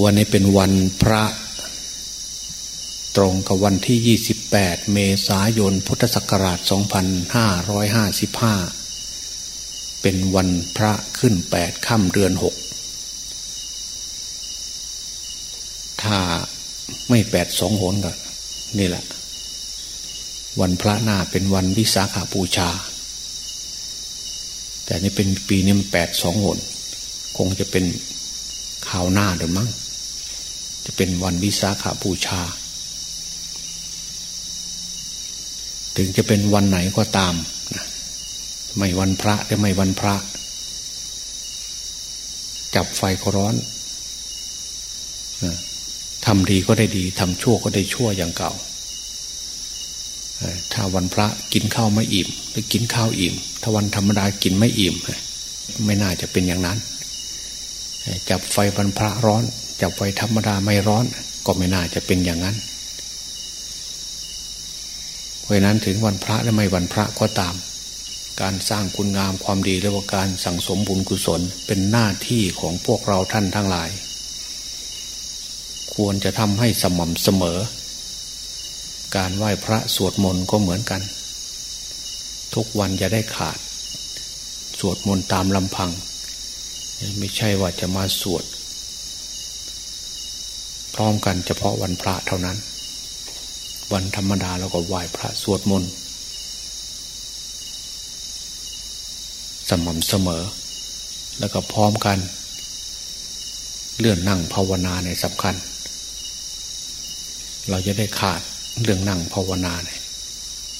วันนี้เป็นวันพระ ตรงกับวันที่ 28 เมษายน พุทธศักราช 2555 เป็นวันพระขึ้น 8 ค่ำเดือน 6 ถ้าไม่แปดสองหนก็นี่แหละ วันพระหน้าเป็นวันวิสาขาบูชา แต่นี่เป็นปีนี้มันแปดสองหนคงจะเป็นข่าวหน้าเดี๋ยวมั้ง จะเป็นวันวิสาขาบูชา ถึงจะเป็นวันไหนก็ตามนะไม่วันพระแต่ไม่วันพระ จับไฟก็ร้อนทำดีก็ได้ดีทำชั่วก็ได้ชั่วอย่างเก่า ถ้าวันพระกินข้าวไม่อิ่มหรือกินข้าวอิ่ม ถ้าวันธรรมดากินไม่อิ่ม ไม่น่าจะเป็นอย่างนั้น จับไฟวันพระร้อน จับไฟธรรมดาไม่ร้อน ก็ไม่น่าจะเป็นอย่างนั้น เพราะนั้นถึงวันพระและไม่วันพระก็ตาม การสร้างคุณงามความดีและว่าการสั่งสมบุญกุศลเป็นหน้าที่ของพวกเราท่านทั้งหลาย ควรจะทำให้สม่ำเสมอ การไหว้พระสวดมนต์ก็เหมือนกัน ทุกวันจะได้ขาด สวดมนต์ตามลำพัง ไม่ใช่ว่าจะมาสวด พร้อมกันเฉพาะวันพระเท่านั้น วันธรรมดาเราก็ไหว้พระสวดมนต์สม่ำเสมอ แล้วก็พร้อมกันเลื่อนนั่งภาวนาในสำคัญ เราจะได้ขาดเรื่องนั่งภาวนาเนี่ย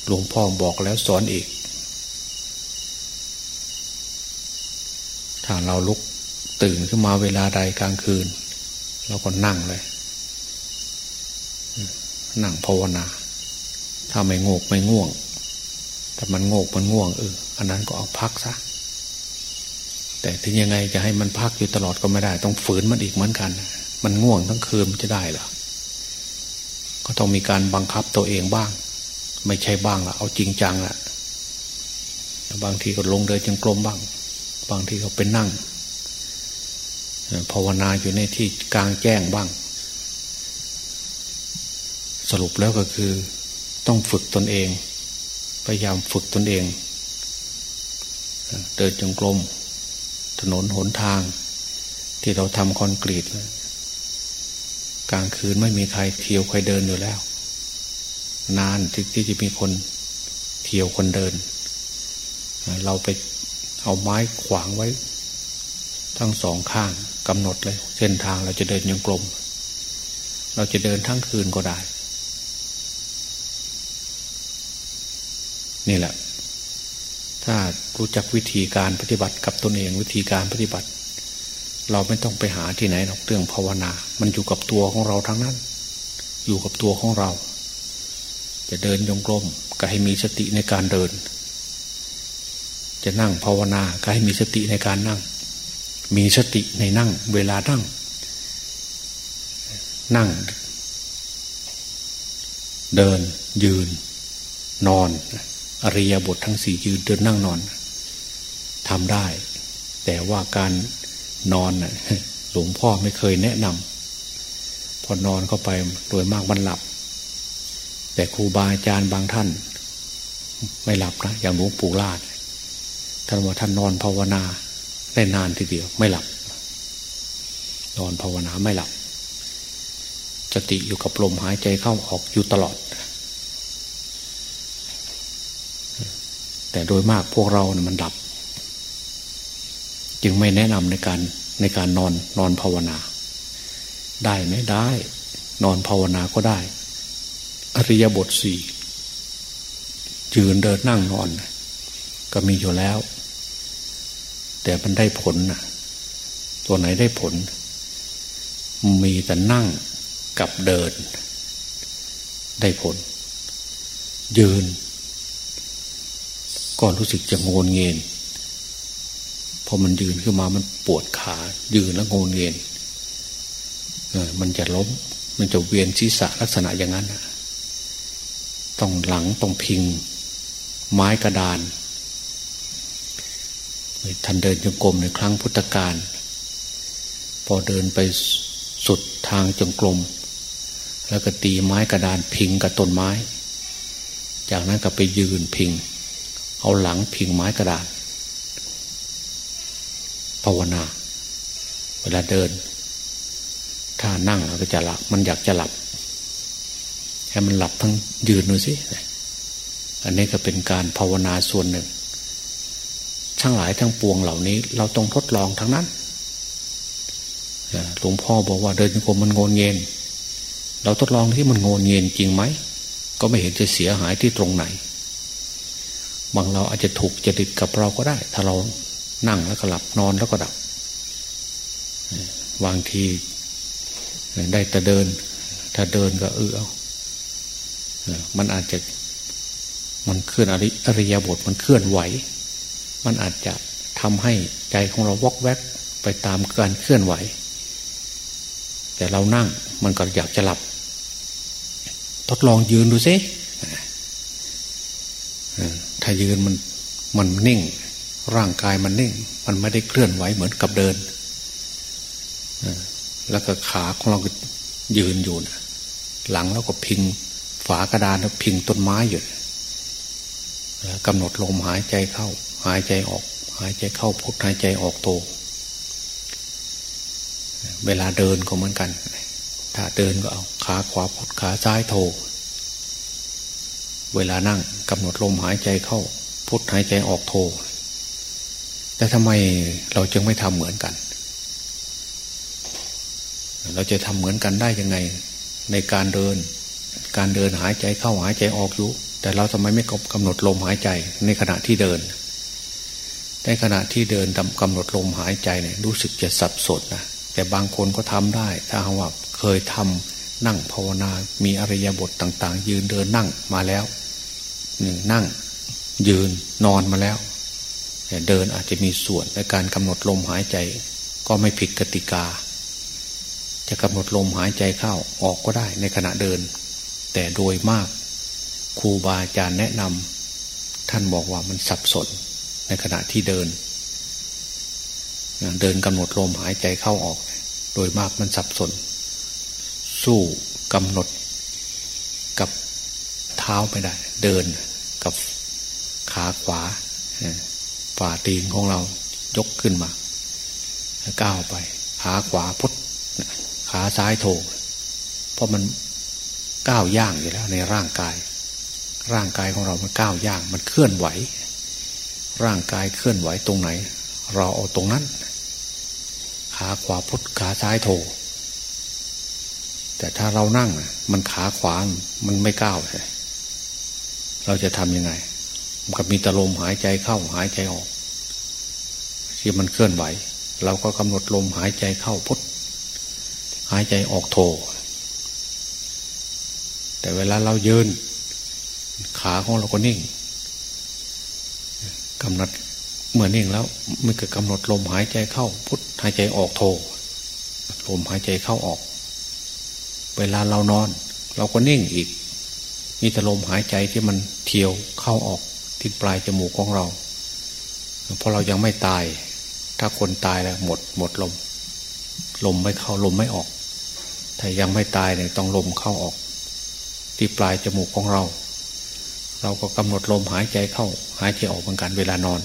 หลวงพ่อบอกแล้วสอนอีก ถ้าเราลุกตื่นขึ้นมาเวลาใดกลางคืน เราก็นั่งเลย นั่งภาวนา ถ้าไม่โงกไม่ง่วง แต่มันโงกมันง่วงเอออันนั้นก็เอาพักซะแต่ถึงยังไงจะให้มันพักอยู่ตลอดก็ไม่ได้ ต้องฝืนมันอีกเหมือนกัน มันง่วงทั้งคืนมันจะได้หรอก็ต้องมีการบังคับตัวเองบ้าง ไม่ใช่บ้างละเอาจริงจังละบางทีก็ลงเดินจงกรมบ้าง บางทีก็เป็นนั่งภาวนาอยู่ในที่กลางแจ้งบ้าง สรุปแล้วก็คือ ต้องฝึกตนเอง พยายามฝึกตนเอง เดินจงกรมถนนหนทาง ที่เราทำคอนกรีตกลางคืนไม่มีใครเที่ยวใครเดินอยู่แล้ว นานที่ที่จะมีคนเที่ยวคนเดิน เราไปเอาไม้ขวางไว้ ทั้งสองข้างกำหนดเลย เส้นทางเราจะเดินยังกลม เราจะเดินทั้งคืนก็ได้ นี่แหละ ถ้ารู้จักวิธีการปฏิบัติกับตนเองวิธีการปฏิบัติ เราไม่ต้องไปหาที่ไหนหรอกเรื่องภาวนา มันอยู่กับตัวของเราทั้งนั้น อยู่กับตัวของเรา จะเดินยงกลมก็ให้มีสติในการเดิน จะนั่งภาวนาก็ให้มีสติในการนั่ง มีสติในนั่ง เวลานั่ง นั่ง เดินยืน นอน อริยบททั้งสี่ยืนเดินนั่งนอนทำได้ แต่ว่าการนอนหลวงพ่อไม่เคยแนะนำพอนอนเข้าไปโดยมากมันหลับ แต่ครูบาอาจารย์บางท่าน ไม่หลับนะอย่างหลวงปู่ลาดท่านว่าท่านนอนภาวนาได้นานทีเดียวไม่หลับ นอนภาวนาไม่หลับสติอยู่กับลมหายใจเข้าออกอยู่ตลอด แต่โดยมากพวกเราเนี่ยมันดับ จึงไม่แนะนำในการในการนอนนอนภาวนา ได้ไหมได้ นอนภาวนาก็ได้ อริยบทสี่ยืนเดินนั่งนอน ก็มีอยู่แล้ว แต่มันได้ผลนะตัวไหนได้ผล มีแต่นั่งกับเดิน ได้ผล ยืน ก็รู้สึกจะงนเงินพอมันยืนขึ้นมามันปวดขายืนแล้วงนเงินเออมันจะล้ม มันจะเวียนศีรษะลักษณะอย่างนั้นต้องหลังต้องพิง ไม้กระดานท่านเดินจงกรมในครั้งพุทธกาลพอเดินไปสุดทางจงกรมแล้วก็ตีไม้กระดานพิงกับต้นไม้ จากนั้นก็ไปยืนพิง เอาหลังพิงไม้กระดานภาวนา เวลาเดิน ถ้านั่งก็จะหลับมันอยากจะหลับให้มันหลับทั้งยืนดูสิอันนี้ก็เป็นการภาวนาส่วนหนึ่ง ทั้งหลายทั้งปวงเหล่านี้ เราต้องทดลองทั้งนั้นหลวงพ่อบอกว่าเดินโยมมันงนเงินเราทดลองที่มันงนเงินจริงไหม ก็ไม่เห็นจะเสียหายที่ตรงไหน บางเราอาจจะถูกจริตกับเราก็ได้ ถ้าเรานั่งแล้วก็หลับนอนแล้วก็ดับบางทีได้แต่เดิน ถ้าเดินก็เออมันอาจจะมันเคลื่อนอริยบทมันเคลื่อนไหว มันอาจจะทำให้ใจของเราวอกแวกไปตามการเคลื่อนไหว แต่เรานั่งมันก็อยากจะหลับ ทดลองยืนดูซิ ถ้ายืนมันมันนิ่ง ร่างกายมันนิ่ง มันไม่ได้เคลื่อนไหวเหมือนกับเดิน แล้วก็ขาของเราก็ยืนอยู่นะหลังแล้วก็พิง ฝากระดานแล้วพิงต้นไม้อยู่กำหนดลมหายใจเข้า หายใจออก หายใจเข้าพุทหายใจออกโต เวลาเดินก็เหมือนกัน ถ้าเดินก็เอาขาขวาพุทขาซ้ายโท เวลานั่งกำหนดลมหายใจเข้า พุทหายใจออกโท แต่ทำไมเราจึงไม่ทำเหมือนกัน เราจะทำเหมือนกันได้ยังไง ในการเดิน การเดินหายใจเข้าหายใจออกอยู่ แต่เราทำไมไม่กำหนดลมหายใจในขณะที่เดิน ในขณะที่เดินกำหนดลมหายใจเนี่ยรู้สึกจะสับสนนะแต่บางคนก็ทำได้ ถ้าว่าเคยทำนั่งภาวนา มีอริยบทต่าง ๆ ยืนเดินนั่งมาแล้ว นั่งยืนนอนมาแล้วเดินอาจจะมีส่วนในการกำหนดลมหายใจ ก็ไม่ผิดกติกา จะกำหนดลมหายใจเข้าออกก็ได้ในขณะเดิน แต่โดยมากครูบาอาจารย์แนะนำท่านบอกว่ามันสับสนในขณะที่เดิน เดินกำหนดลมหายใจเข้าออก โดยมากมันสับสน สู้กำหนดกับเท้าไม่ได้ เดิน กับขาขวาฝ่าตีนของเรายกขึ้นมาก้าวไป ขาขวาพุทขาซ้ายโถเพราะมันก้าวย่างอยู่แล้วในร่างกาย ร่างกายของเรามันก้าวย่าง มันเคลื่อนไหว ร่างกายเคลื่อนไหวตรงไหน เราเอาตรงนั้น ขาขวาพุทขาซ้ายโถแต่ถ้าเรานั่งมันขาขวามันไม่ก้าวใช่ เราจะทำยังไง มันก็มีตะลมหายใจเข้าหายใจออก ที่มันเคลื่อนไหว เราก็กำหนดลมหายใจเข้าพุทหายใจออกโถแต่เวลาเราเยืนขาของเราก็นิ่งกำหนดเมื่อนิ่งแล้วมันก็กำหนดลมหายใจเข้า พุทหายใจออกโทลมหายใจเข้าออก เวลาเรานอน เราก็นิ่งอีก มีแต่ลมหายใจที่มันเที่ยวเข้าออกที่ปลายจมูกของเรา เพราะเรายังไม่ตาย ถ้าคนตายแล้วหมดหมดลม ลมไม่เข้าลมไม่ออกแต่ยังไม่ตายเนี่ยต้องลมเข้าออก ที่ปลายจมูกของเรา เราก็กำหนดลมหายใจเข้า หายใจออกเหมือนกันเวลานอน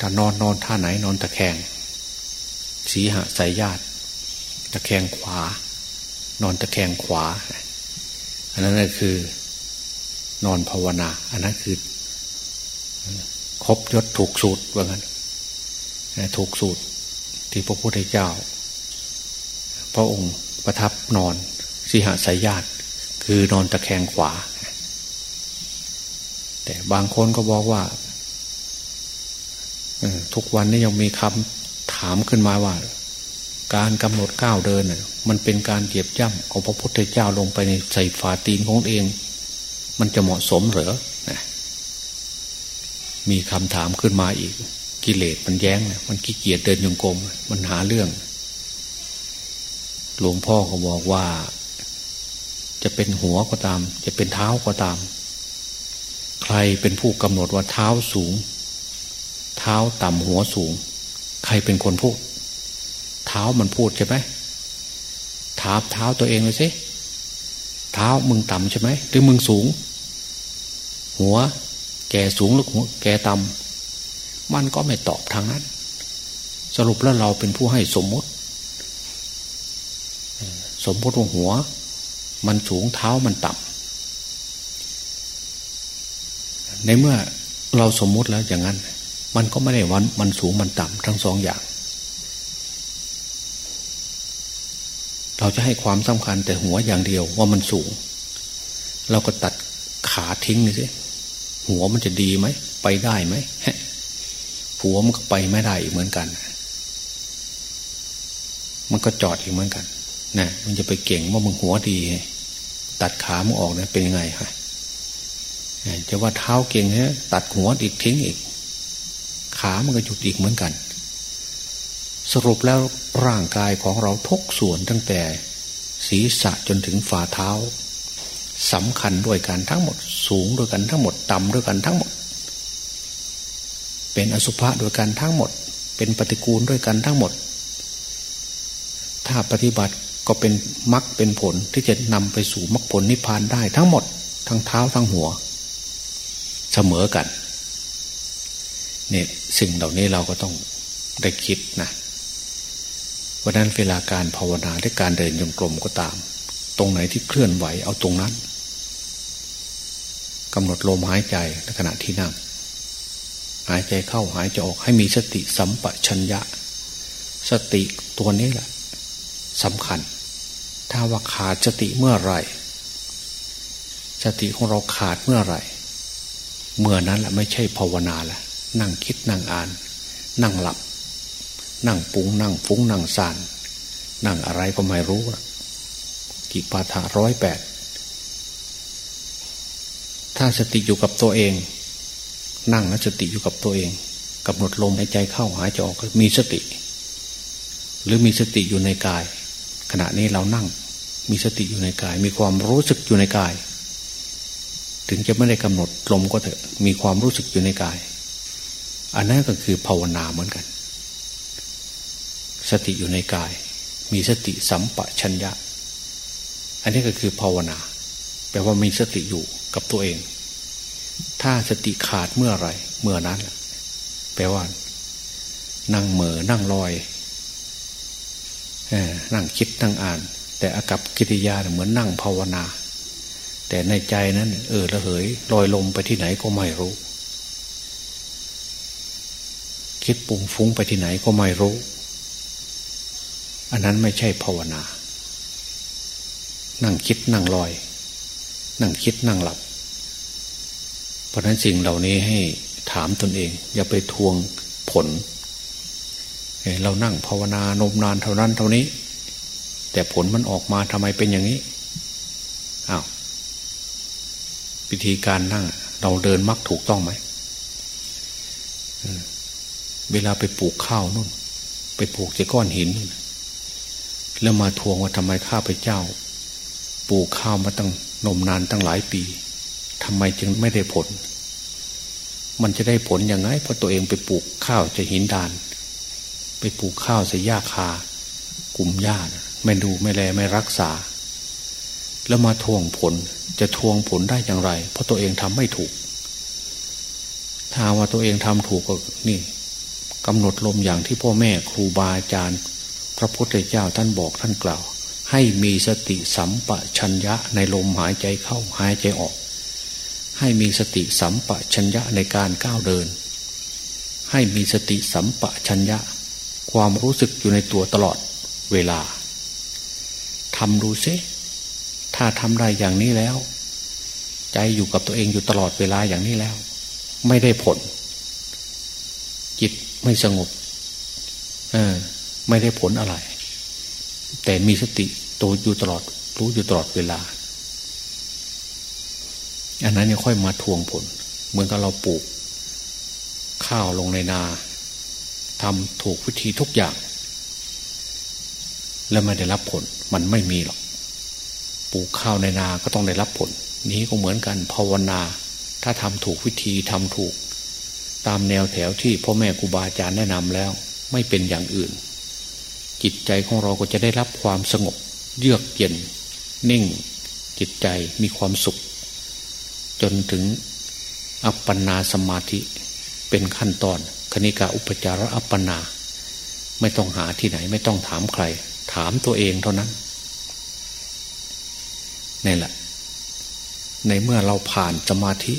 ถ้านอนนอนท่าไหนนอนตะแคงสีหะสายญาติตะแคงขวา นอนตะแคงขวา อันนั้นก็คือนอนภาวนา อันนั้นคือ ครบยศถูกสูตรว่างั้นถูกสูตรที่พระพุทธเจ้า พระองค์ประทับนอนสีหะสายญาติ คือนอนตะแคงขวา แต่บางคนก็บอกว่าทุกวันนี้ยังมีคำถามขึ้นมาว่า การกำหนดก้าวเดิน มันเป็นการเหยียบย่ำเอาพระพุทธเจ้าลงไปในใส่ฝาตีนของเอง มันจะเหมาะสมหรือมีคำถามขึ้นมาอีก กิเลสมันแย้ง มันขี้เกียจเดินยงกรมมันหาเรื่อง หลวงพ่อก็บอกว่า จะเป็นหัวก็ตาม จะเป็นเท้าก็ตาม ใครเป็นผู้กำหนดว่าเท้าสูง เท้าต่ำหัวสูง ใครเป็นคนพูด เท้ามันพูดใช่ไหม ถามเท้าตัวเองเลยสิเท้ามึงต่ำใช่ไหมหรือมึงสูง หัว แกสูงหรือหัว แกต่ำมันก็ไม่ตอบทางนั้น สรุปแล้วเราเป็นผู้ให้สมมติ สมมติว่าหัว มันสูงเท้ามันต่ำในเมื่อเราสมมติแล้วอย่างนั้น มันก็ไม่ได้วันมันสูงมันต่ำทั้งสองอย่าง เราจะให้ความสำคัญแต่หัวอย่างเดียวว่ามันสูง เราก็ตัดขาทิ้งเลยสิหัวมันจะดีไหม ไปได้ไหมหัวมันก็ไปไม่ได้อีกเหมือนกัน มันก็จอดอีกเหมือนกันนะมันจะไปเก่งว่ามึงหัวดี ตัดขามึงออกเนี่ยเป็นยังไงฮะจะว่าเท้าเก่งฮะตัดหัวอีกทิ้งอีก ขามันก็หยุดอีกเหมือนกัน สรุปแล้วร่างกายของเราทุกส่วนตั้งแต่ ศีรษะจนถึงฝ่าเท้าสำคัญด้วยกันทั้งหมด สูงด้วยกันทั้งหมด ต่ำด้วยกันทั้งหมด เป็นอสุภะด้วยกันทั้งหมด เป็นปฏิกูลด้วยกันทั้งหมด ถ้าปฏิบัติก็เป็นมรรคเป็นผลที่จะนำไปสู่มรรคผลนิพพานได้ทั้งหมด ทั้งเท้าทั้งหัว เสมอกันเนี่ยสิ่งเหล่านี้เราก็ต้องได้คิดนะ วันนั้นเวลาการภาวนาและการเดินยงกลมก็ตาม ตรงไหนที่เคลื่อนไหวเอาตรงนั้นกำหนดลมหายใจในขณะที่นั่งหายใจเข้าหายใจออกให้มีสติสัมปชัญญะ สติตัวนี้แหละสำคัญ ถ้าว่าขาดสติเมื่อไรสติของเราขาดเมื่อไรเมื่อนั้นแหละไม่ใช่ภาวนาละนั่งคิดนั่งอ่าน นั่งหลับ นั่งปุงนั่งฟุ้งนั่งสานนั่งอะไรก็ไม่รู้กิปาถาร้อยแปดถ้าสติอยู่กับตัวเอง นั่งแล้วสติอยู่กับตัวเองกำหนดลมหายใจเข้าหายใจออกมีสติ หรือมีสติอยู่ในกาย ขณะนี้เรานั่ง มีสติอยู่ในกาย มีความรู้สึกอยู่ในกาย ถึงจะไม่ได้กำหนดลมก็เถอะมีความรู้สึกอยู่ในกาย อันนั้นก็คือภาวนาเหมือนกัน สติอยู่ในกาย มีสติสัมปชัญญะ อันนี้ก็คือภาวนา แปลว่ามีสติอยู่กับตัวเอง ถ้าสติขาดเมื่อไรเมื่อนั้น แปลว่า นั่งเหม่อนั่งลอยนั่งคิดนั่งอ่าน แต่อากับกิริยาเหมือนนั่งภาวนา แต่ในใจนั้น เออระเหยลอยลมไปที่ไหนก็ไม่รู้ คิดปุ่งฟุ้งไปที่ไหนก็ไม่รู้ อันนั้นไม่ใช่ภาวนา นั่งคิดนั่งลอย นั่งคิดนั่งหลับ เพราะนั้นสิ่งเหล่านี้ให้ถามตนเอง อย่าไปทวงผล เรานั่งภาวนานมนานเท่านั้นเท่านี้ แต่ผลมันออกมาทำไมเป็นอย่างนี้อ้าววิธีการนั่ง เราเดินมักถูกต้องไหมเวลาไปปลูกข้าวนู่น ไปปลูกจะก้อนหินนู่น แล้วมาทวงว่าทำไมข้าพเจ้า ปลูกข้าวมาตั้งนมนานตั้งหลายปีทำไมจึงไม่ได้ผล มันจะได้ผลยังไงเพราะตัวเองไปปลูกข้าวจะหินดาน ไปปลูกข้าวใส่หญ้าคากลุ่มหญ้าไม่ดูไม่แลไม่รักษา แล้วมาทวงผลจะทวงผลได้อย่างไร เพราะตัวเองทำไม่ถูก ถ้าว่าตัวเองทำถูกก็นี่กำหนดลมอย่างที่พ่อแม่ครูบาอาจารย์ พระพุทธเจ้าท่านบอกท่านกล่าว ให้มีสติสัมปชัญญะในลมหายใจเข้าหายใจออก ให้มีสติสัมปชัญญะในการก้าวเดิน ให้มีสติสัมปชัญญะ ความรู้สึกอยู่ในตัวตลอดเวลาทำดูซิถ้าทำได้อย่างนี้แล้ว ใจอยู่กับตัวเองอยู่ตลอดเวลาอย่างนี้แล้ว ไม่ได้ผล จิตไม่สงบ เออ ไม่ได้ผลอะไร แต่มีสติโตอยู่ตลอด รู้อยู่ตลอดเวลา อันนั้นยังค่อยมาทวงผล เหมือนกับเราปลูก ข้าวลงในนาทำถูกวิธีทุกอย่าง แล้วไม่ได้รับผล มันไม่มีหรอก ปลูกข้าวในนาก็ต้องได้รับผล นี้ก็เหมือนกันภาวนา ถ้าทำถูกวิธีทำถูก ตามแนวแถวที่พ่อแม่ครูบาอาจารย์แนะนำแล้ว ไม่เป็นอย่างอื่น จิตใจของเราก็จะได้รับความสงบ เยือกเย็น นิ่ง จิตใจมีความสุข จนถึงอัปปนาสมาธิเป็นขั้นตอน คณิกาอุปจาระอัปปนา ไม่ต้องหาที่ไหน ไม่ต้องถามใคร ถามตัวเองเท่านั้นนี่แหละ ในเมื่อเราผ่านสมาธิ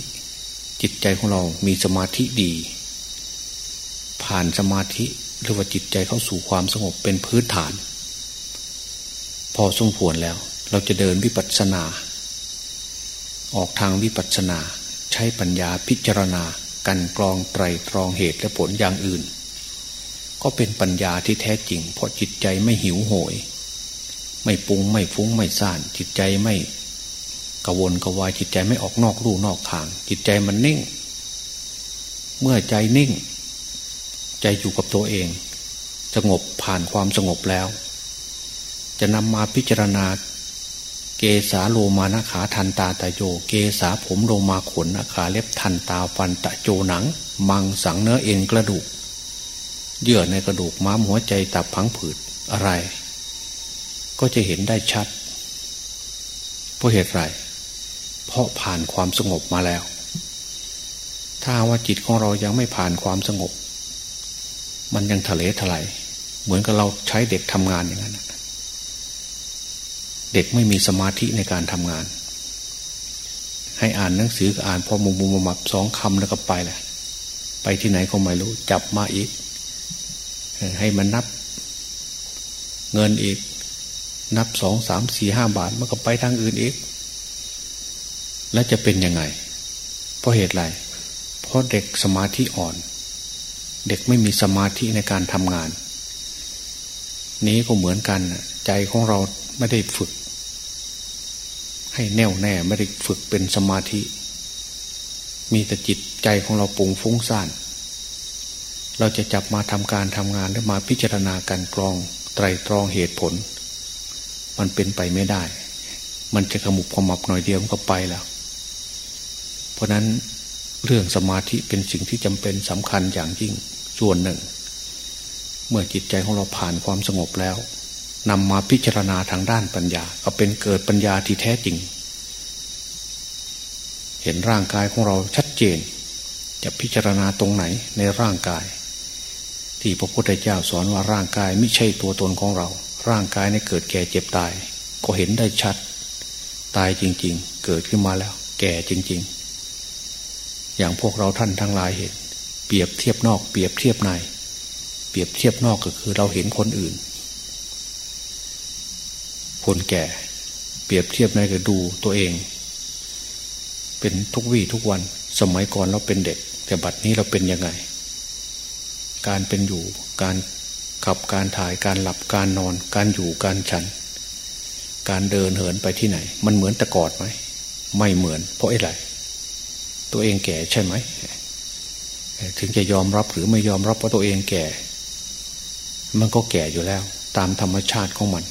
จิตใจของเรามีสมาธิดี ผ่านสมาธิ หรือว่าจิตใจเข้าสู่ความสงบเป็นพื้นฐาน พอสมควรแล้ว เราจะเดินวิปัสสนา ออกทางวิปัสสนา ใช้ปัญญาพิจารณากันกรองไตรตรองเหตุและผลอย่างอื่น ก็เป็นปัญญาที่แท้จริง เพราะจิตใจไม่หิวโหย ไม่ปุงไม่ฟุ้งไม่ซ่าน จิตใจไม่กวนกวายจิตใจไม่ออกนอกรูนอกทาง จิตใจมันนิ่ง เมื่อใจนิ่ง ใจอยู่กับตัวเอง สงบผ่านความสงบแล้ว จะนำมาพิจารณา เกสาโลมานาขาทันตาตะโย เกสาผมโลมาขนอาขาเล็บทันตาฟันตะโจหนัง มังสังเนื้อเอ็นกระดูก เยื่อในกระดูกม้ามหัวใจตับพังผืดอะไร ก็จะเห็นได้ชัด เพราะเหตุไร เพราะผ่านความสงบมาแล้ว ถ้าว่าจิตของเรายังไม่ผ่านความสงบ มันยังทะเลทลายเหมือนกับเราใช้เด็กทำงานอย่างนั้นเด็กไม่มีสมาธิในการทำงาน ให้อ่านหนังสือก็อ่านพอมุมมุมมับสองคำแล้วก็ไปแหละไปที่ไหนก็ไม่รู้ จับมาอีก ให้มันนับ เงินอีก นับสองสามสี่ห้าบาทมันก็ไปทางอื่นอีก และจะเป็นยังไง เพราะเหตุไรเพราะเด็กสมาธิอ่อน เด็กไม่มีสมาธิในการทำงาน นี้ก็เหมือนกันใจของเราไม่ได้ฝึก ให้แน่วแน่ไม่ได้ฝึกเป็นสมาธิ มีแต่จิตใจของเราปุงฟุ้งซ่านเราจะจับมาทำการทำงานแล้มาพิจารณาการกรองไตรตรองเหตุผล มันเป็นไปไม่ได้ มันจะขมุบขมับหน่อยเดียวมันก็ไปแล้ว เพราะนั้น เรื่องสมาธิเป็นสิ่งที่จำเป็นสำคัญอย่างยิ่งส่วนหนึ่ง เมื่อจิตใจของเราผ่านความสงบแล้วนำมาพิจารณาทางด้านปัญญา ก็เป็นเกิดปัญญาที่แท้จริง เห็นร่างกายของเราชัดเจน จะพิจารณาตรงไหนในร่างกาย ที่พระพุทธเจ้าสอนว่าร่างกายไม่ใช่ตัวตนของเรา ร่างกายในเกิดแก่เจ็บตาย ก็เห็นได้ชัด ตายจริง ๆ เกิดขึ้นมาแล้ว แก่จริง ๆ อย่างพวกเราท่านทั้งหลายเห็น เปรียบเทียบนอก เปรียบเทียบใน เปรียบเทียบนอกก็คือเราเห็นคนอื่น คนแก่ เปรียบเทียบในก็ดูตัวเอง เป็นทุกวี่ทุกวันสมัยก่อนเราเป็นเด็ก แต่บัดนี้เราเป็นยังไง การเป็นอยู่การขับการถ่ายการหลับการนอน การอยู่การฉัน การเดินเหินไปที่ไหน มันเหมือนแต่ก่อนไหมไม่เหมือนเพราะอะไร ตัวเองแก่ใช่ไหม ถึงจะยอมรับหรือไม่ยอมรับว่าตัวเองแก่ มันก็แก่อยู่แล้ว ตามธรรมชาติของมัน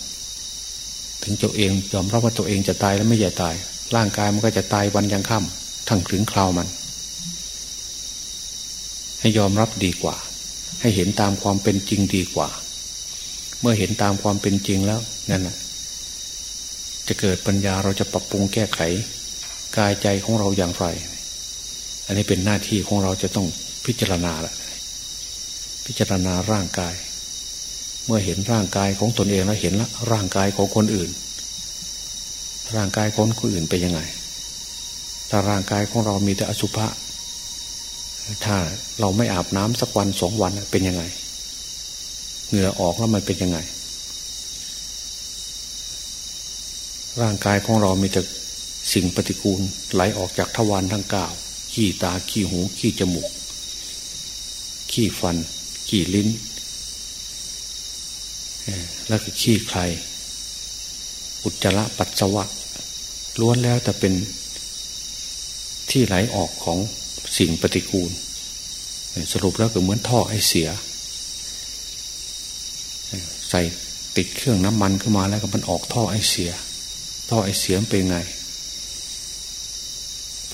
ถึงตัวเองยอมรับว่าตัวเองจะตายแล้วไม่ใช่ตาย ร่างกายมันก็จะตายวันยังค่ำทั้งถึงคราวมัน ให้ยอมรับดีกว่า ให้เห็นตามความเป็นจริงดีกว่า เมื่อเห็นตามความเป็นจริงแล้วนั่นแหละจะเกิดปัญญาเราจะปรับปรุงแก้ไข กายใจของเราอย่างไร อันนี้เป็นหน้าที่ของเราจะต้องพิจารณาละพิจารณาร่างกาย เมื่อเห็นร่างกายของตนเองแล้วเห็นละร่างกายของคนอื่น ร่างกายของคนอื่นเป็นยังไง ถ้าร่างกายของเรามีแต่อสุภะถ้าเราไม่อาบน้ำสักวันสองวันเป็นยังไง เหงื่อออกแล้วมันเป็นยังไง ร่างกายของเรามีแต่สิ่งปฏิกูลไหลออกจากทวารทั้งเก้า ขี้ตาขี้หูขี้จมูก ขี้ฟัน ขี้ลิ้น แล้วก็ขี้ใคร อุจจาระปัสสาวะ ล้วนแล้วแต่เป็นที่ไหลออกของสิ่งปฏิกูล สรุปแล้วก็เหมือนท่อไอเสีย ใส่ติดเครื่องน้ำมันขึ้นมาแล้วก็มันออกท่อไอเสีย ท่อไอเสียเป็นไง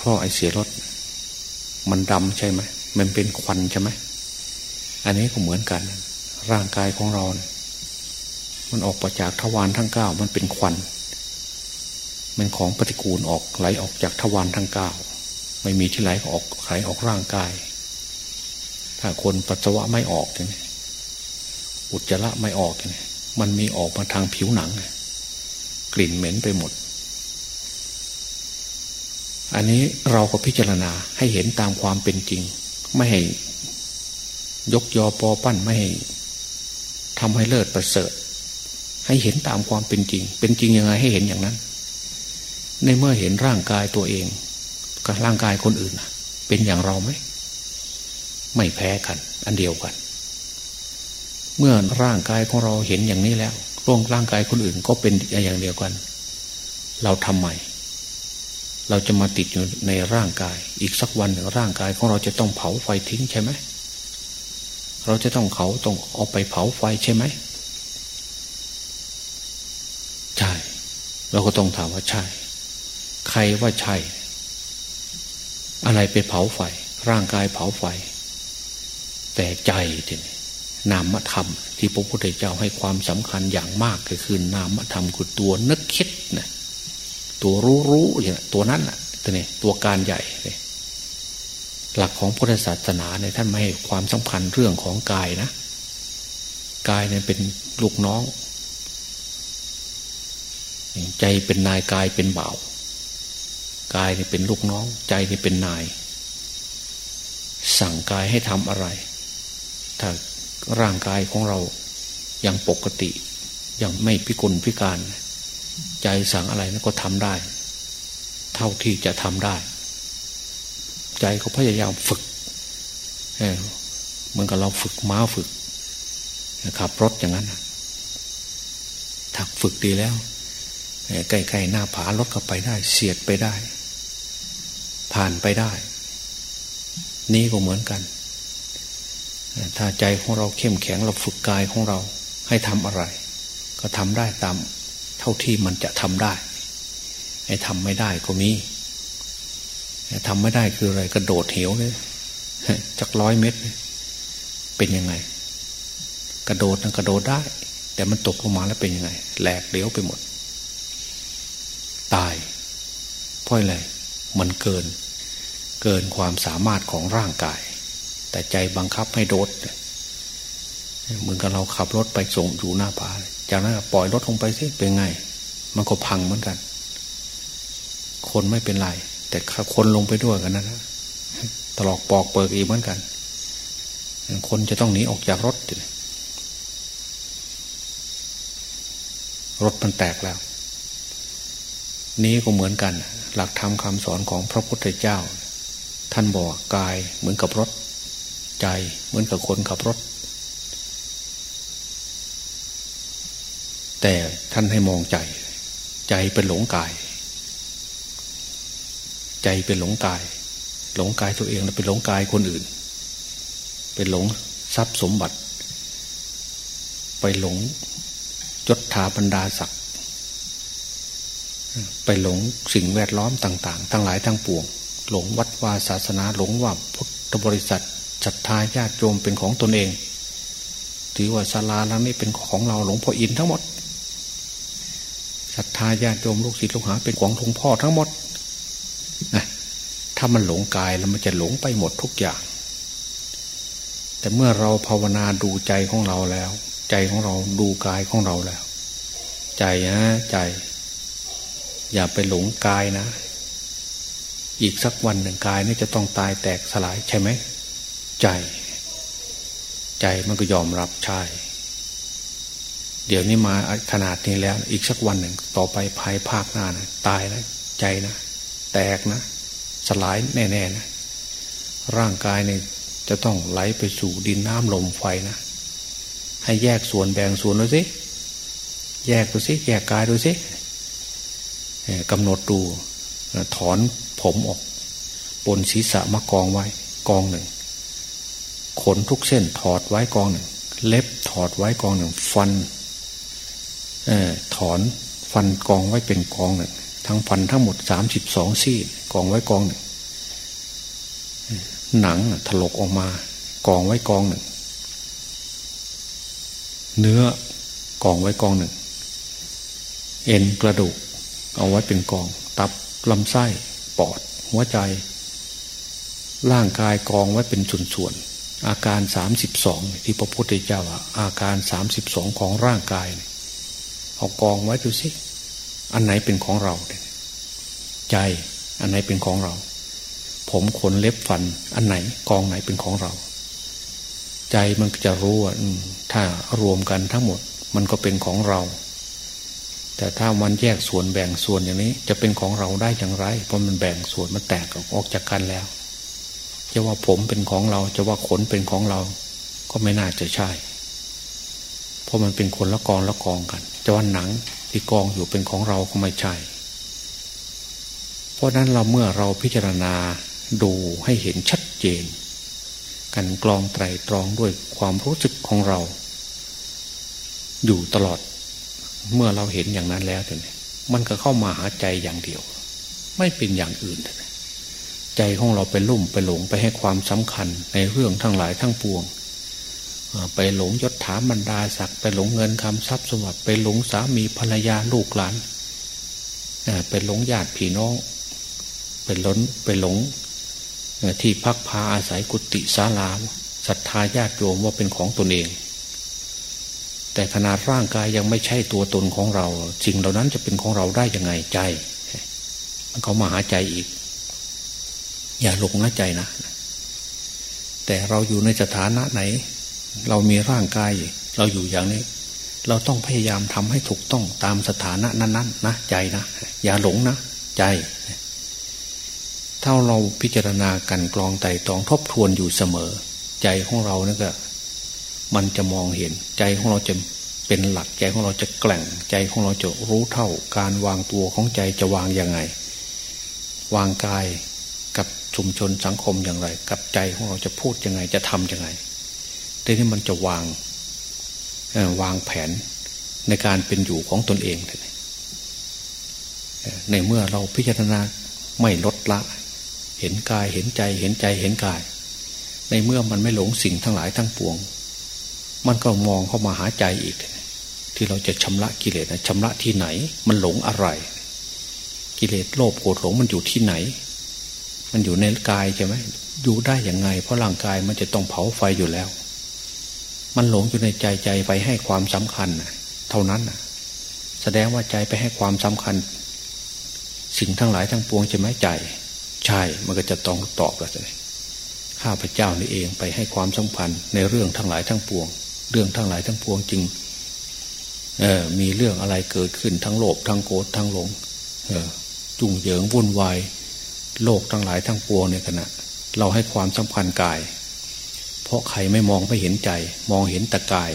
ท่อไอเสียรถ มันดำใช่ไหมมันเป็นควันใช่ไหมอันนี้ก็เหมือนกัน ร่างกายของเรามันออกมาจากทวารทั้งเก้ามันเป็นควัน มันของปฏิกูลออกไหลออกจากทวารทั้งเก้าไม่มีที่ไหลออกไหลออกร่างกาย ถ้าคนปัสสาวะไม่ออกเนี่ยอุจจาระไม่ออกเนี่ยมันมีออกมาทางผิวหนัง กลิ่นเหม็นไปหมด อันนี้เราก็พิจารณาให้เห็นตามความเป็นจริง ไม่ให้ยกยอปอปั้นไม่ให้ทำให้เลิศประเสริฐ ให้เห็นตามความเป็นจริง เป็นจริงยังไงให้เห็นอย่างนั้น ในเมื่อเห็นร่างกายตัวเอง กับร่างกายคนอื่นเป็นอย่างเราไหมไม่แพ้กัน อันเดียวกัน เมื่อร่างกายของเราเห็นอย่างนี้แล้วร่างร่างกายคนอื่นก็เป็นอย่างเดียวกัน เราทำใหม่ เราจะมาติดอยู่ในร่างกาย อีกสักวันหนึ่งร่างกายของเราจะต้องเผาไฟทิ้งใช่ไหมเราจะต้องเขาต้องเอาไปเผาไฟใช่ไหมใช่ เราก็ต้องถามว่าใช่ ใครว่าใช่ อะไรไปเผาไฟ ร่างกายเผาไฟ แต่ใจทีนี้นามธรรม ที่พระพุทธเจ้าให้ความสำคัญอย่างมากก็คือนามธรรมคือตัวนึกคิดนะ ตัวรู้รู้อย่างตัวนั้นน่ะตัวนี้ตัวการใหญ่เลยหลักของพุทธศาสนาเนี่ยท่านไม่ให้ความสำคัญเรื่องของกายนะกายเนี่ยเป็นลูกน้อง ใจเป็นนายกายเป็นเบากายเนี่ยเป็นลูกน้อง ใจเนี่ยเป็นนาย สั่งกายให้ทำอะไร ถ้าร่างกายของเรายังปกติยังไม่พิกลพิการ ใจสั่งอะไรนั่นก็ทำได้ เท่าที่จะทำได้ ใจเขาพยายามฝึกเหมือนกับเราฝึกม้าฝึกขับรถอย่างนั้นถักฝึกดีแล้วใกล้ๆหน้าผารถเข้าไปได้ เสียดไปได้ ผ่านไปได้ นี่ก็เหมือนกัน ถ้าใจของเราเข้มแข็งเราฝึกกายของเราให้ทำอะไร ก็ทำได้ตาม ท่าที่มันจะทำได้ให้ทำไม่ได้ก็มีทำไม่ได้คืออะไรกระโดดเหวเลยจักร้อยเมตร เป็นยังไง กระโดดนะกระโดดได้ แต่มันตกลงมาแล้วเป็นยังไงแหลกเลี้ยวไปหมด ตายเพราะอะไรมันเกิน เกินความสามารถของร่างกาย แต่ใจบังคับให้โดดเหมือนกับเราขับรถไปส่งอยู่หน้าผา จากนั้นปล่อยรถลงไปสิเป็นไง มันก็พังเหมือนกัน คนไม่เป็นไร แต่คนลงไปด้วยกันนะตลอกปอกเปิกอีกเหมือนกัน คนจะต้องหนีออกจากรถรถมันแตกแล้ว นี้ก็เหมือนกัน หลักธรรมคำสอนของพระพุทธเจ้า ท่านบอกกายเหมือนกับรถ ใจเหมือนกับคนขับรถ แต่ท่านให้มองใจ ใจเป็นหลงกาย ใจเป็นหลงกาย หลงกายตัวเองแล้วเป็นหลงกายคนอื่น เป็นหลงทรัพย์สมบัติ ไปหลงยศถาบรรดาศักดิ์ไปหลงสิ่งแวดล้อมต่าง ๆ ทั้งหลายทั้งปวง หลงวัดวาศาสนาหลงว่าพุทธบริษัทศรัทธาญาติโยมเป็นของตนเอง ถือว่าศาลาแล้วนี่เป็นของเราหลวงพ่ออินทั้งหมด ศรัทธาญาติโยมลูกศิษย์ลูกหาเป็นของหลวงพ่อทั้งหมดนะถ้ามันหลงกายแล้วมันจะหลงไปหมดทุกอย่าง แต่เมื่อเราภาวนาดูใจของเราแล้ว ใจของเราดูกายของเราแล้ว ใจนะใจ อย่าไปหลงกายนะ อีกสักวันหนึ่งกายนี่จะต้องตายแตกสลายใช่ไหมใจ ใจมันก็ยอมรับใช่ เดี๋ยวนี้มาขนาดนี้แล้ว อีกสักวันหนึ่งต่อไปภายภาคหน้านะตายนะใจนะแตกนะ สลายแน่ๆนะร่างกายเนี่ยจะต้องไหลไปสู่ดินน้ำลมไฟนะให้แยกส่วนแบ่งส่วนดูสิแยกดูสิแยกกายดูสิกำหนดดูถอนผมออกบนศีรษะมากองไว้ กองหนึ่ง ขนทุกเส้นถอดไว้กองหนึ่ง เล็บถอดไว้กองหนึ่ง ฟัน ถอนฟันกองไว้เป็นกองหนึ่งทั้งพันทั้งหมดสามสิบสองซี่กองไว้กองหนึ่งหนังถลกออกมากองไว้กองหนึ่ง เนื้อกองไว้กองหนึ่ง เอ็นกระดูก เอาไว้เป็นกอง ตับลำไส้ปอด หัวใจ ร่างกายกองไว้เป็นส่วนๆอาการสามสิบสองที่พระพุทธเจ้าอาการสามสิบสองของร่างกายเอากองไว้ดูสิอันไหนเป็นของเราใจอันไหนเป็นของเรา ผมขนเล็บฟัน อันไหนกองไหนเป็นของเรา ใจมันจะรู้ว่าถ้ารวมกันทั้งหมด มันก็เป็นของเรา แต่ถ้ามันแยกส่วนแบ่งส่วนอย่างนี้ จะเป็นของเราได้อย่างไร เพราะมันแบ่งส่วนมันแตกออกจากกันแล้ว จะว่าผมเป็นของเรา จะว่าขนเป็นของเรา ก็ไม่น่าจะใช่ เพราะมันเป็นคนละกองละกองกันจะว่าหนังที่กองอยู่เป็นของเราก็ไม่ใช่ เพราะนั้นเราเมื่อเราพิจารณาดูให้เห็นชัดเจน กันกรองไตรตรองด้วยความรู้สึกของเรา อยู่ตลอด เมื่อเราเห็นอย่างนั้นแล้วเนี่ยมันก็เข้ามาหาใจอย่างเดียว ไม่เป็นอย่างอื่นใจของเราไปลุ่มไปหลงไปให้ความสำคัญในเรื่องทั้งหลายทั้งปวง ไปหลงยศถาบรรดาศักดิ์ไปหลงเงินคำทรัพย์สมบัติไปหลงสามีภรรยาลูกหลานไปหลงญาติพี่น้องไปล้นไปหลงที่พักพาอาศัยกุฏิศาลาศรัทธาญาติโยมว่าเป็นของตนเอง แต่ขนาดร่างกายยังไม่ใช่ตัวตนของเราสิ่งเหล่านั้นจะเป็นของเราได้ยังไงใจ มันเขามาหาใจอีก อย่าหลงนะใจนะ แต่เราอยู่ในสถานะไหน เรามีร่างกาย เราอยู่อย่างนี้ เราต้องพยายามทำให้ถูกต้องตามสถานะนั้นๆนะใจนะอย่าหลงนะใจถ้าเราพิจารณากันกรองไต่ตองทบทวนอยู่เสมอ ใจของเราเนี่ยก็มันจะมองเห็น ใจของเราจะเป็นหลักใจของเราจะแกล่งใจของเราจะรู้เท่า การวางตัวของใจจะวางยังไง วางกายกับชุมชนสังคมอย่างไร กับใจของเราจะพูดยังไงจะทำยังไง ทีนี้มันจะวางวางแผนในการเป็นอยู่ของตนเอง ในเมื่อเราพิจารณาไม่ลดละ เห็นกายเห็นใจเห็นใจเห็นกาย ในเมื่อมันไม่หลงสิ่งทั้งหลายทั้งปวง มันก็มองเข้ามาหาใจอีก ที่เราจะชำระกิเลสนะชำระที่ไหน มันหลงอะไร กิเลสโลภโกรธหลงมันอยู่ที่ไหน มันอยู่ในกายใช่ไหมอยู่ได้อย่างไง เพราะร่างกายมันจะต้องเผาไฟอยู่แล้ว มันหลงอยู่ในใจใจไปให้ความสำคัญเท่านั้นแสดงว่าใจไปให้ความสำคัญ สิ่งทั้งหลายทั้งปวงใช่ไหมใจ ใช่มันก็จะต้องตอบแล้วเลยข้าพเจ้านี่เองไปให้ความสำคัญในเรื่องทั้งหลายทั้งปวง เรื่องทั้งหลายทั้งปวงจึงเออมีเรื่องอะไรเกิดขึ้นทั้งโลภทั้งโกรธทั้งหลง เออจุ่งเหยิงวุ่นวายโลกทั้งหลายทั้งปวงในขณะ เราให้ความสำคัญกาย เพราะใครไม่มองไม่เห็นใจ มองเห็นแต่กาย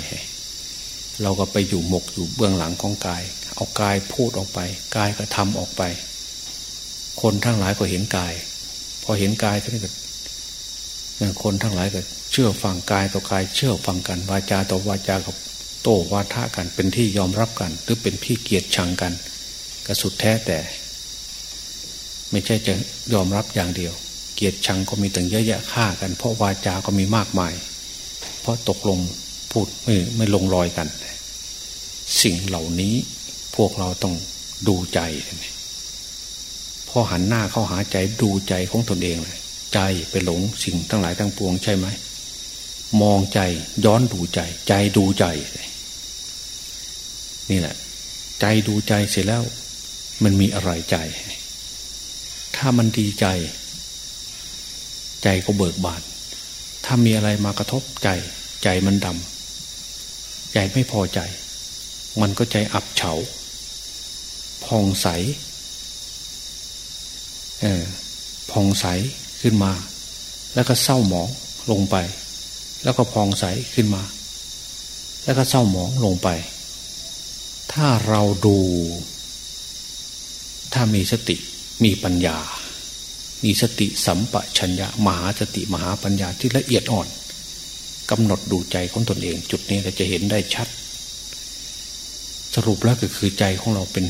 เราก็ไปอยู่หมกอยู่เบื้องหลังของกาย เอากายพูดออกไป กายก็ทำออกไป คนทั้งหลายก็เห็นกาย พอเห็นกายท่านก็คนทั้งหลายก็เชื่อฟังกายต่อกาย เชื่อฟังกัน วาจาต่อวาจากับโต้วาทะกันเป็นที่ยอมรับกัน หรือเป็นที่เกียรติชังกัน ก็สุดแท้แต่ ไม่ใช่จะยอมรับอย่างเดียว กียรติชังก็มีตั้งเยอะแยะฆ่ากัน เพราะวาจาก็มีมากมาย เพราะตกลงพูดไม่ไม่ลงรอยกัน สิ่งเหล่านี้พวกเราต้องดูใจพอหันหน้าเข้าหาใจดูใจของตนเองเลยใจไปหลงสิ่งทั้งหลายทั้งปวงใช่ไหมมองใจย้อนดูใจ ใจดูใจ นี่แหละ ใจดูใจเสร็จแล้ว มันมีอะไรใจ ถ้ามันดีใจ ใจก็เบิกบาน ถ้ามีอะไรมากระทบใจ ใจมันดำใจไม่พอใจ มันก็ใจอับเฉาพองใสพองใสขึ้นมา แล้วก็เศร้าหมองลงไป แล้วก็พองใสขึ้นมา แล้วก็เศร้าหมองลงไป ถ้าเราดู ถ้ามีสติมีปัญญา มีสติสัมปชัญญะมหาสติมหาปัญญาที่ละเอียดอ่อนกำหนดดูใจของตนเอง จุดนี้เราจะเห็นได้ชัด สรุปแล้วก็คือใจของเราเป็น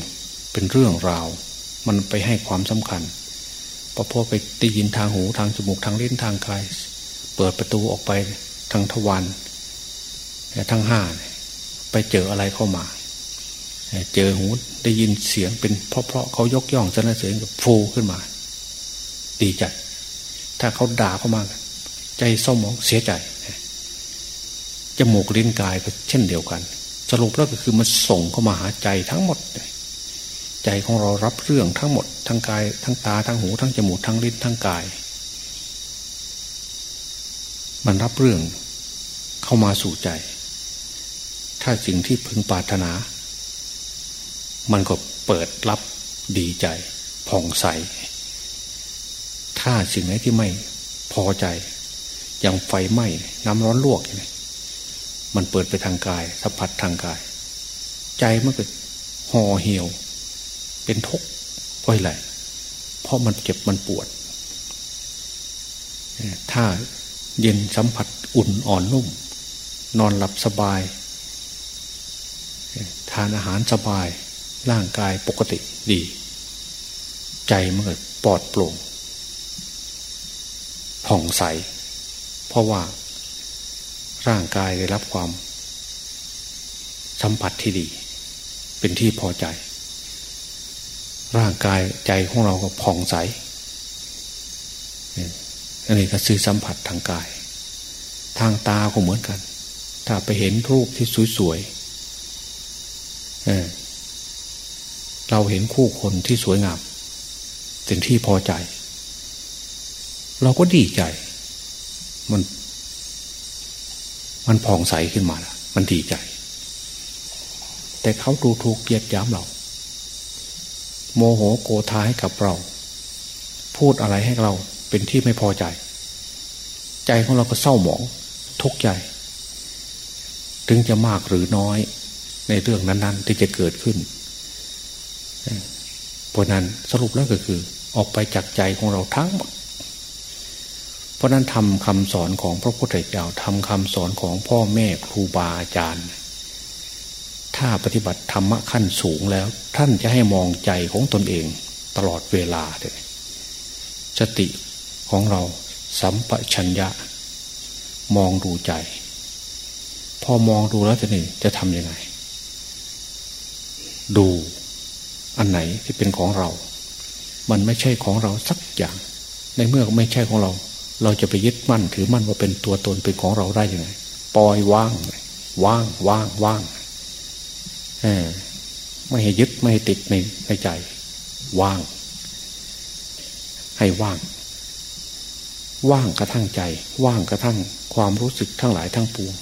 เป็นเรื่องราว มันไปให้ความสำคัญพอพอไปได้ยินทางหูทางจมูกทางลิ้นทางกาย เปิดประตูออกไปทางทวารทั้งห้าไปเจออะไรเข้ามา เจอหูได้ยินเสียงเป็นเพราะเพราะเขายกย่องสนเสริญกับฟูขึ้นมา ดีใจ ถ้าเขาด่าเข้ามา ใจเศร้าหมองเสียใจจมูกลิ้นกายก็เช่นเดียวกัน สรุปแล้วก็คือมันส่งเข้ามาหาใจทั้งหมด ใจของเรารับเรื่องทั้งหมด ทั้งกายทั้งตาทั้งหูทั้งจมูกทั้งลิ้นทั้งกาย มันรับเรื่องเข้ามาสู่ใจ ถ้าสิ่งที่พึงปรารถนา มันก็เปิดรับดีใจผ่องใส ถ้าสิ่งไหนที่ไม่พอใจ อย่างไฟไหม้น้ำร้อนลวกอย่างนี้มันเปิดไปทางกายสัมผัสทางกาย ใจมันก็ห่อเหี่ยว เป็นทุกข์เพราะอะไรเพราะมันเจ็บมันปวด ถ้าเย็นสัมผัสอุ่นอ่อนนุ่ม นอนหลับสบาย ทานอาหารสบาย ร่างกายปกติดี ใจมันก็ปลอดโปร่ง ผ่องใส เพราะว่าร่างกายได้รับความ สัมผัสที่ดี เป็นที่พอใจ ร่างกายใจของเราก็ผ่องใสอันนี้ก็ซื้อสัมผัสทางกาย ทางตาก็เหมือนกัน ถ้าไปเห็นรูปที่สวยๆเเราเห็นคู่คนที่สวยงามเป็นที่พอใจ เราก็ดีใจ มัน มันผ่องใสขึ้นมาละมันดีใจ แต่เขาดูถูกเกียดย้ำเรา โมโหโกธาให้กับเรา พูดอะไรให้เราเป็นที่ไม่พอใจ ใจของเราก็เศร้าหมองทุกข์ใจ ถึงจะมากหรือน้อย ในเรื่องนั้น ๆ ที่จะเกิดขึ้นเพราะนั้นสรุปแล้วก็คือ ออกไปจากใจของเราทั้งหมด ราะนั้นทำคำสอนของพระพุทธเจ้าทำคำสอนของพ่อแม่ครูบาอาจารย์ ถ้าปฏิบัติธรรมะขั้นสูงแล้ว ท่านจะให้มองใจของตนเองตลอดเวลาเลยสติของเราสัมปชัญญะ มองดูใจ พอมองดูแล้วจะนี่จะทำยังไง ดูอันไหนที่เป็นของเรา มันไม่ใช่ของเราสักอย่าง ในเมื่อไม่ใช่ของเรา เราจะไปยึดมั่นถือมั่นว่าเป็นตัวตนเป็นของเราได้ยังไงปล่อยว่าง ว่างว่างว่างไม่ให้ยึดไม่ให้ติดในในใจ ว่าง ให้ว่าง ว่างกระทั่งใจ ว่างกระทั่งความรู้สึกทั้งหลายทั้งปวง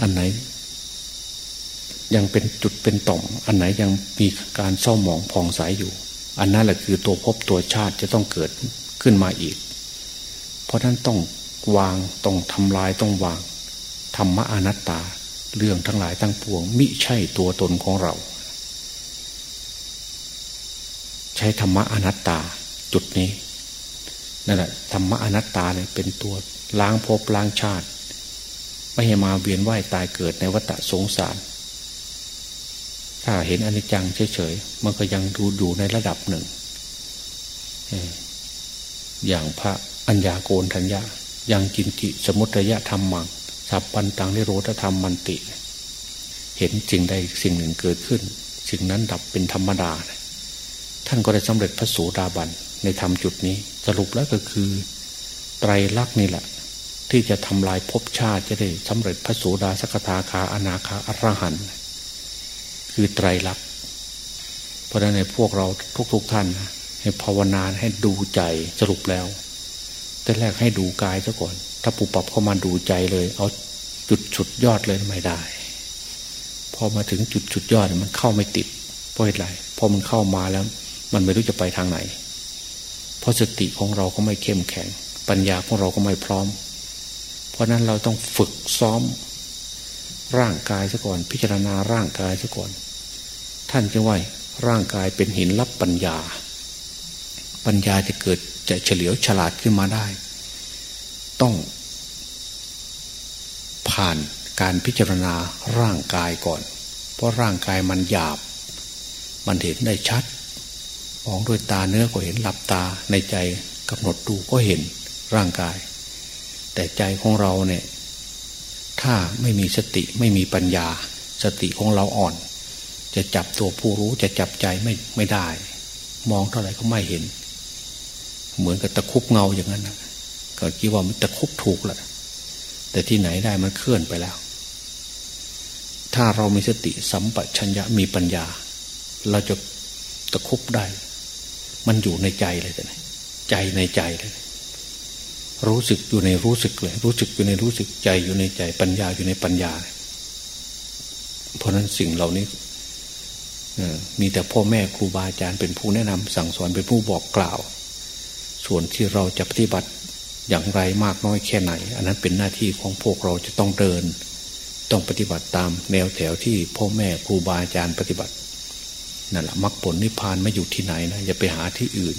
อันไหน ยังเป็นจุดเป็นต่อม อันไหนยังมีการเศร้าหมองผ่องใสอยู่ อันนั้นแหละคือตัวภพตัวชาติจะต้องเกิดขึ้นมาอีก เพราะนั้นต้องวางต้องทำลายต้องวาง ธรรมะอนัตตา เรื่องทั้งหลายทั้งปวง มิใช่ตัวตนของเรา ใช้ธรรมะอนัตตาจุดนี้นั่นแหละธรรมะอนัตตาเนี่ยเป็นตัวล้างภพล้างชาติ ไม่ให้มาเวียนว่ายตายเกิดในวัฏสงสาร ถ้าเห็นอนิจจังเฉยๆมันก็ยังดูอยู่ในระดับหนึ่ง อย่างพระอัญญาโกนทัญญายังจินจิสมุตยะธรรมมังสับปันตังนิโรธธรรมมันติ เห็นสิ่งใดสิ่งหนึ่งเกิดขึ้น สิ่งนั้นดับเป็นธรรมดา ท่านก็ได้สำเร็จพระสูดาบันในธรรมจุดนี้ สรุปแล้วก็คือ ไตรลักษณ์นี่แหละ ที่จะทำลายภพชาติจะได้สำเร็จพระสูดาสกทาคาอนาคาอรหันต์ คือไตรลักษณ์เพราะนั้นในพวกเราทุกๆทท่านให้ภาวนาให้ดูใจสรุปแล้ว แต่แรกให้ดูกายซะก่อน ถ้าปุบปับเข้ามาดูใจเลย เอาจุดสุดยอดเลยไม่ได้ พอมาถึงจุดสุดยอดมันเข้าไม่ติดเพราะอะไรพอมันเข้ามาแล้ว มันไม่รู้จะไปทางไหน เพราะสติของเราก็ไม่เข้มแข็ง ปัญญาของเราก็ไม่พร้อม เพราะนั้นเราต้องฝึกซ้อมร่างกายซะก่อน พิจารณาร่างกายซะก่อน ท่านจะว่าร่างกายเป็นหินรับปัญญา ปัญญาจะเกิดจะเฉลียวฉลาดขึ้นมาได้ ต้อง ผ่านการพิจารณาร่างกายก่อน เพราะร่างกายมันหยาบ มันเห็นได้ชัดมองด้วยตาเนื้อก็เห็นหลับตาในใจกำหนดดูก็เห็นร่างกาย แต่ใจของเราเนี่ย ถ้าไม่มีสติไม่มีปัญญา สติของเราอ่อน จะจับตัวผู้รู้จะจับใจไม่ไม่ได้ มองเท่าไหร่ก็ไม่เห็น เหมือนกับตะคุบเงาอย่างนั้นนะก็คิดว่ามันตะคุบถูกแหละแต่ที่ไหนได้มันเคลื่อนไปแล้ว ถ้าเรามีสติสัมปชัญญะมีปัญญา เราจะตะคุบได้ มันอยู่ในใจเลยแต่ใจในใจเลย รู้สึกอยู่ในรู้สึกเลย รู้สึกอยู่ในรู้สึกใจอยู่ในใจ ปัญญาอยู่ในปัญญา เพราะนั้นสิ่งเหล่านี้ มีแต่พ่อแม่ครูบาอาจารย์เป็นผู้แนะนำสั่งสอนเป็นผู้บอกกล่าว ส่วนที่เราจะปฏิบัติอย่างไรมากน้อยแค่ไหน อันนั้นเป็นหน้าที่ของพวกเราจะต้องเดิน ต้องปฏิบัติตามแนวแถวที่พ่อแม่ครูบาอาจารย์ปฏิบัตินั่นแหละมรรคผลนิพพานไม่อยู่ที่ไหนนะอย่าไปหาที่อื่น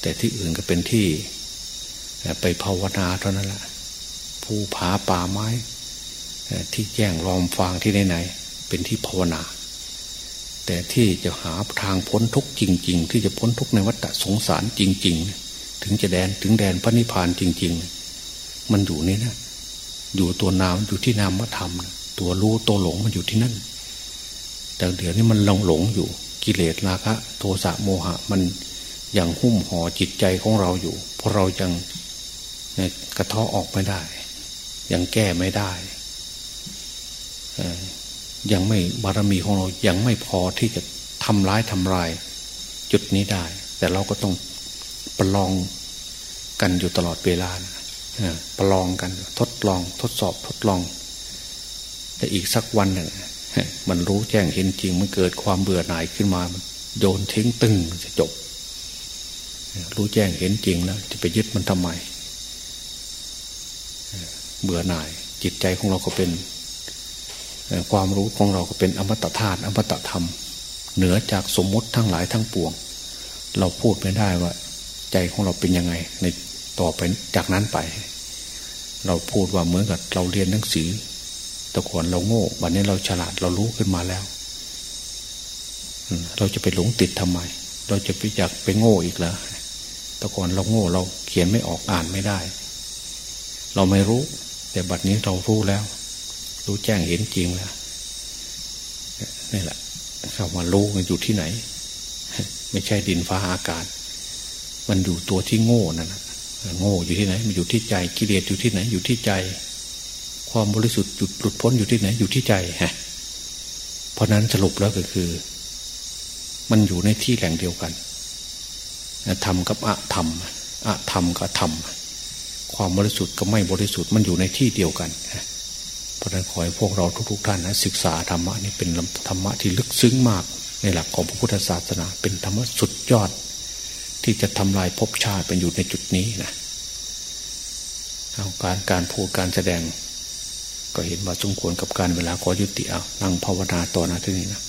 แต่ที่อื่นก็เป็นที่ไปภาวนาเท่านั้นแหละภูผาป่าไม้ที่แจ้งรอมฟางที่ไหนๆเป็นที่ภาวนา แต่ที่จะหาทางพ้นทุกจริง ๆ ที่จะพ้นทุกในวัฏสงสารจริง ๆ ถึงจะแดนถึงแดนพระนิพพานจริง ๆ มันอยู่นี่นะอยู่ตัวนามอยู่ที่นามธรรม ตัวรู้ตัวหลงมันอยู่ที่นั่น แต่เดี๋ยวนี้มันหลงหลงอยู่กิเลสราคะ โทสะโมหะมันยังหุ้มห่อจิตใจของเราอยู่ เพราะเรายังกระท้อออกไม่ได้ ยังแก้ไม่ได้ ยังไม่บารมีของเรายังไม่พอที่จะทำร้ายทำลาย จุดนี้ได้ แต่เราก็ต้องประลองกันอยู่ตลอดเวลาประลองกัน ทดลอง ทดสอบทดลอง แต่อีกสักวันหนึ่งมันรู้แจ้งเห็นจริง มันเกิดความเบื่อหน่ายขึ้นมามันโยนทิ้งตึงจะจบ รู้แจ้งเห็นจริงแล้วจะไปยึดมันทำไม เบื่อหน่าย จิตใจของเราก็เป็น ความรู้ของเราก็เป็นอมตะธาตุอมตะธรรม เหนือจากสมมติทั้งหลายทั้งปวง เราพูดไม่ได้ว่า ใจของเราเป็นยังไง ในต่อไปจากนั้นไป เราพูดว่าเหมือนกับเราเรียนหนังสือแต่ก่อนเราโง่วันนี้เราฉลาดเรารู้ขึ้นมาแล้วเราจะไปหลงติดทำไม เราจะไปอยากไปโง่อีกแล้วแต่ก่อนเราโง่เราเขียนไม่ออกอ่านไม่ได้ เราไม่รู้ แต่บัดนี้เรารู้แล้ว รู้แจ้งเห็นจริงแล้วนี่แหละคำว่ารู้มันอยู่ที่ไหน ไม่ใช่ดินฟ้าอากาศ มันอยู่ตัวที่โง่นั่นโง่อยู่ที่ไหน มันอยู่ที่ใจกิเลสอยู่ที่ไหน อยู่ที่ใจ ความบริสุทธิ์จุดหลุดพ้นอยู่ที่ไหน อยู่ที่ใจฮะเพราะนั้นสรุปแล้วก็คือ มันอยู่ในที่แหล่งเดียวกันธรรมกับอะธรรมอะธรรมกับธรรมความบริสุทธิ์กับไม่บริสุทธิ์มันอยู่ในที่เดียวกัน เพราะนั้นขอให้พวกเราทุก ๆ ท่านนะศึกษาธรรมะนี่เป็นธรรมะที่ลึกซึ้งมาก ในหลักของพระพุทธศาสนา เป็นธรรมะสุดยอด ที่จะทำลายภพชาติเป็นอยู่ในจุดนี้นะเอาการการพูดการแสดง ก็เห็นว่าสมควรกับการเวลาขอยุติเอานั่งภาวนาต่อนะที่นี้นะ